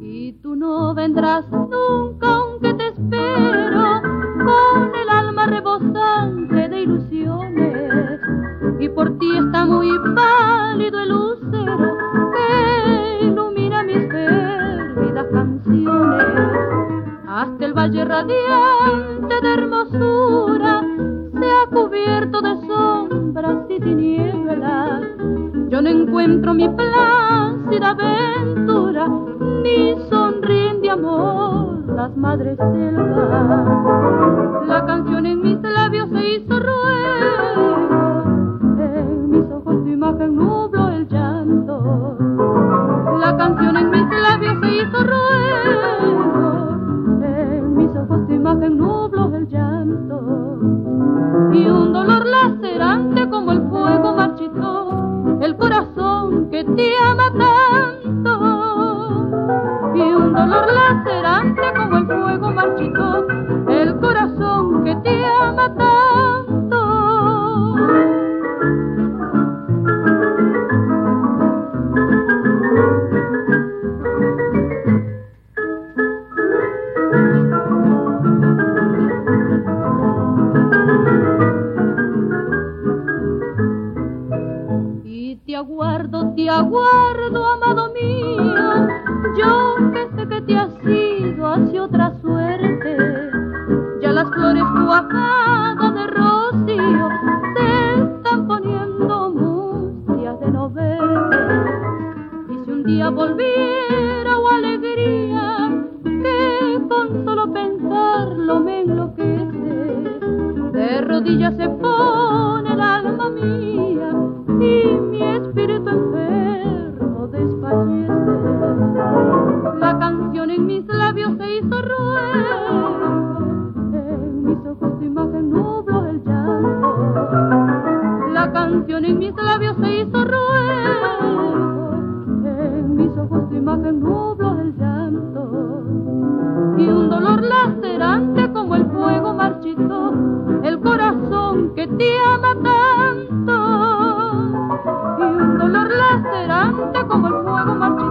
Y tú no vendrás nunca, aunque te espero con el alma rebosante de ilusiones, y por ti está muy pálido el lucero. valle radiante de hermosura se ha cubierto de sombras y tinieblas. Yo no encuentro mi plácida aventura, ni sonríen de amor las madres selvas. el corazón que te ama tanto y un dolor late te aguardo, te aguardo, amado mío. Yo que sé que te has ido hacia otra suerte. Ya las flores cuajadas de rocío te están poniendo mustias de no ver. Y si un día volviera o alegría, que con solo pensarlo me enloquece, de rodillas se pone. en mis labios se hizo ruego, en mis ojos tu imagen nublo el llanto, y un dolor lacerante como el fuego marchitó el corazón que te ama tanto, y un dolor lacerante como el fuego marchitó